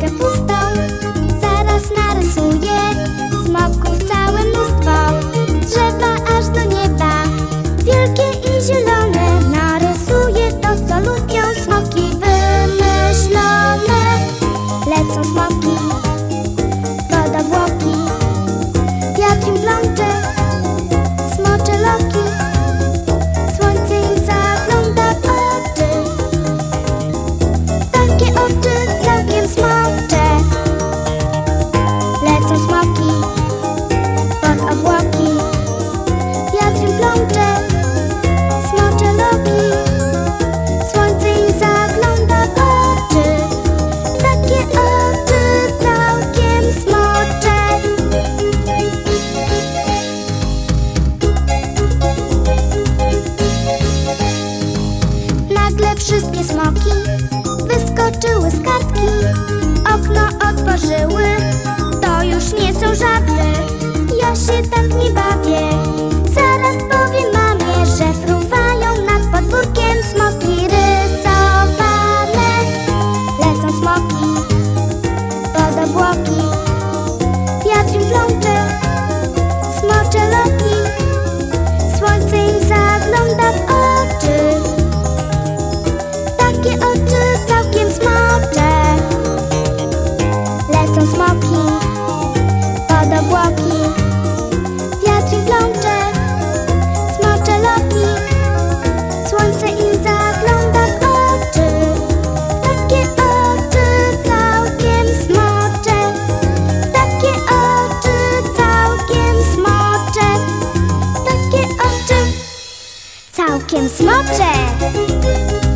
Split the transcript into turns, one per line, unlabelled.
que były, to już nie są żarty. Ja się tak nie bawię. Zaraz powiem mamie, że fruwają nad podwórkiem smoki rysowane. Lecą smoki pod obłoki, wiatr im plącze, smocze loki. Słońce im zagląda w oczy. Takie oczy Takie oczy całkiem smocze.